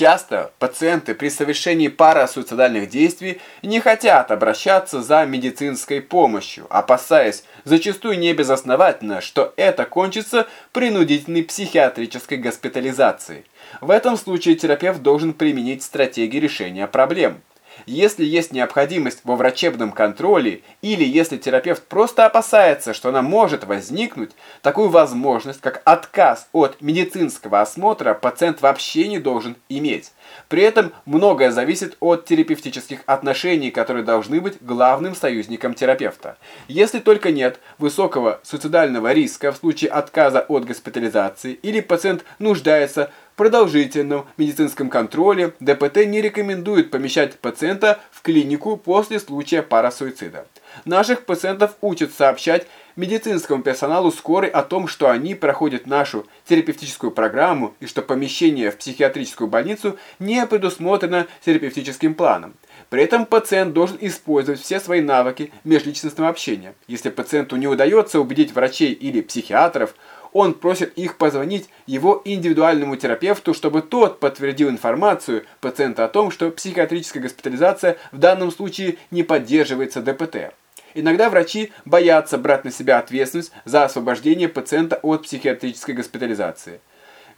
Часто пациенты при совершении парасуицидальных действий не хотят обращаться за медицинской помощью, опасаясь, зачастую небезосновательно, что это кончится принудительной психиатрической госпитализацией. В этом случае терапевт должен применить стратегии решения проблем. Если есть необходимость во врачебном контроле или если терапевт просто опасается, что она может возникнуть, такую возможность, как отказ от медицинского осмотра, пациент вообще не должен иметь. При этом многое зависит от терапевтических отношений, которые должны быть главным союзником терапевта. Если только нет высокого суицидального риска в случае отказа от госпитализации или пациент нуждается в продолжительном медицинском контроле, ДПТ не рекомендует помещать пациента в клинику после случая парасуицида. Наших пациентов учат сообщать медицинскому персоналу скорой о том, что они проходят нашу терапевтическую программу и что помещение в психиатрическую больницу не предусмотрено терапевтическим планом. При этом пациент должен использовать все свои навыки межличностного общения. Если пациенту не удается убедить врачей или психиатров, он просит их позвонить его индивидуальному терапевту, чтобы тот подтвердил информацию пациента о том, что психиатрическая госпитализация в данном случае не поддерживается ДПТ. Иногда врачи боятся брать на себя ответственность за освобождение пациента от психиатрической госпитализации.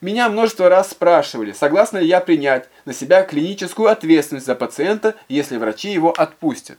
Меня множество раз спрашивали, согласна ли я принять на себя клиническую ответственность за пациента, если врачи его отпустят.